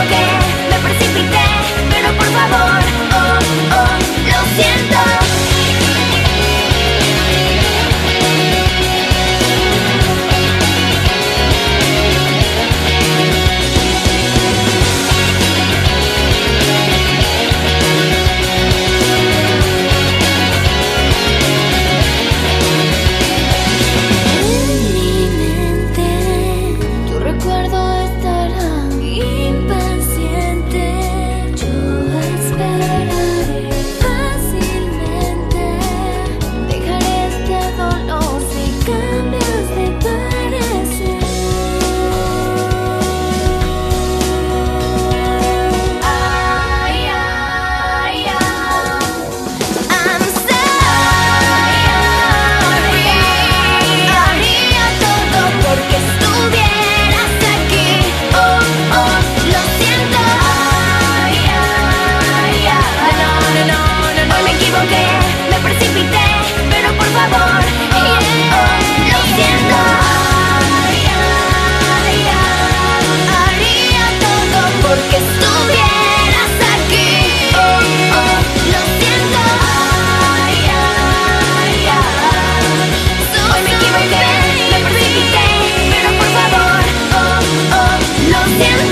okay Yeah.